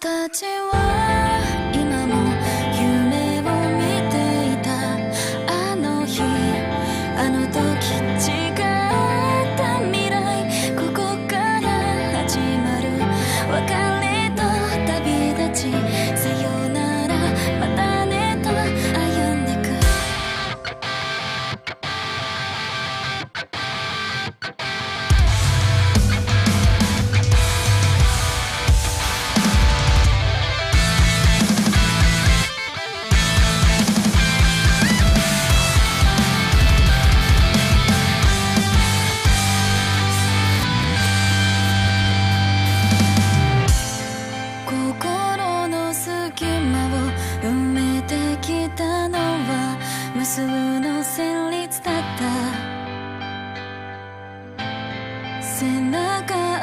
끝까지 와 背中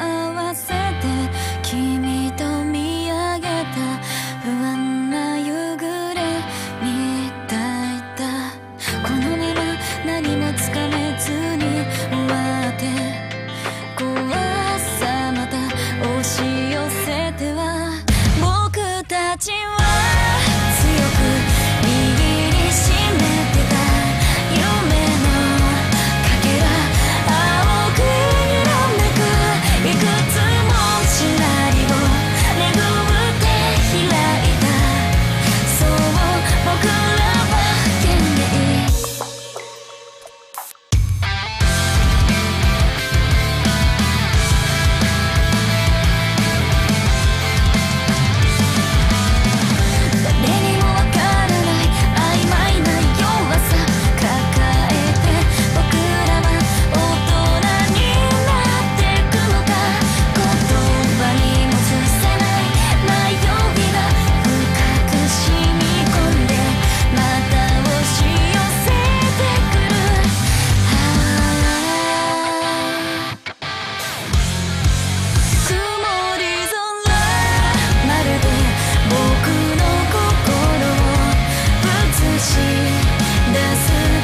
し出す